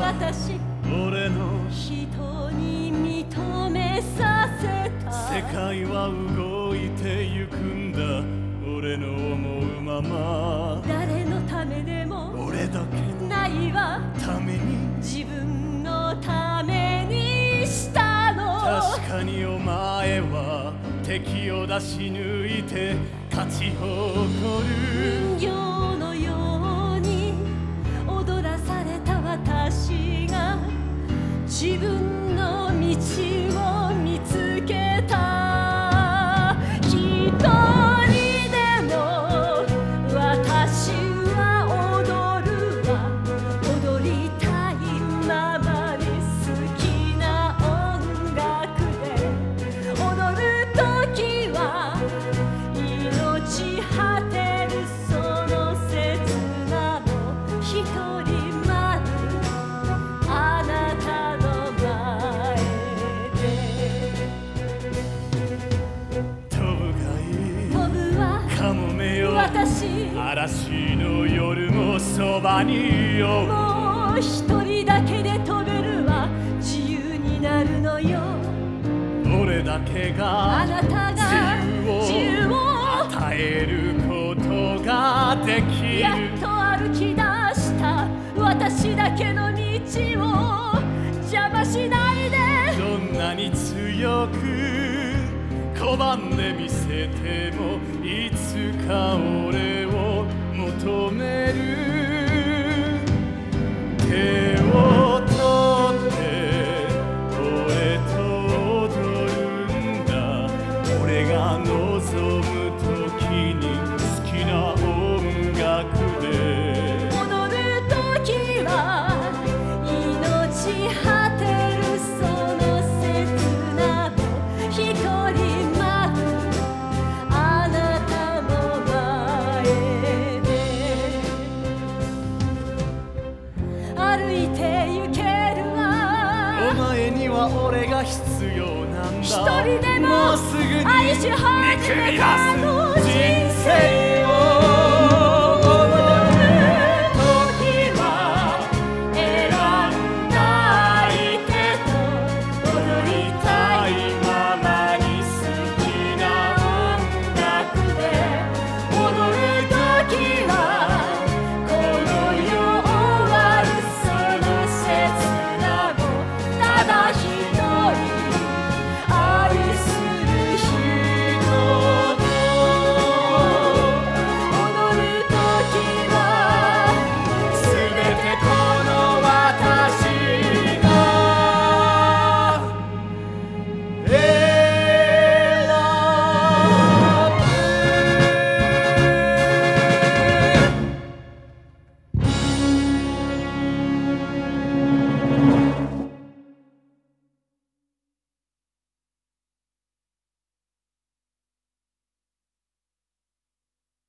私俺の人に認めさせた。世界は動いてゆくんだ。俺の思うまま。誰のためでも俺だけのないわ。ために自分のためにしたの。確かにお前は敵を出し抜いて勝ち誇る私。嵐の夜もそばに。いようもう一人だけで飛べるわ自由になるのよ。俺だけがあなたが自由を与えることができやっると歩き出した私だけの道を邪魔しないで。どんなに強く拒んでみせてもいつか俺を求める。は俺が必要なんだ。一人でももうすぐに愛し始めたの人生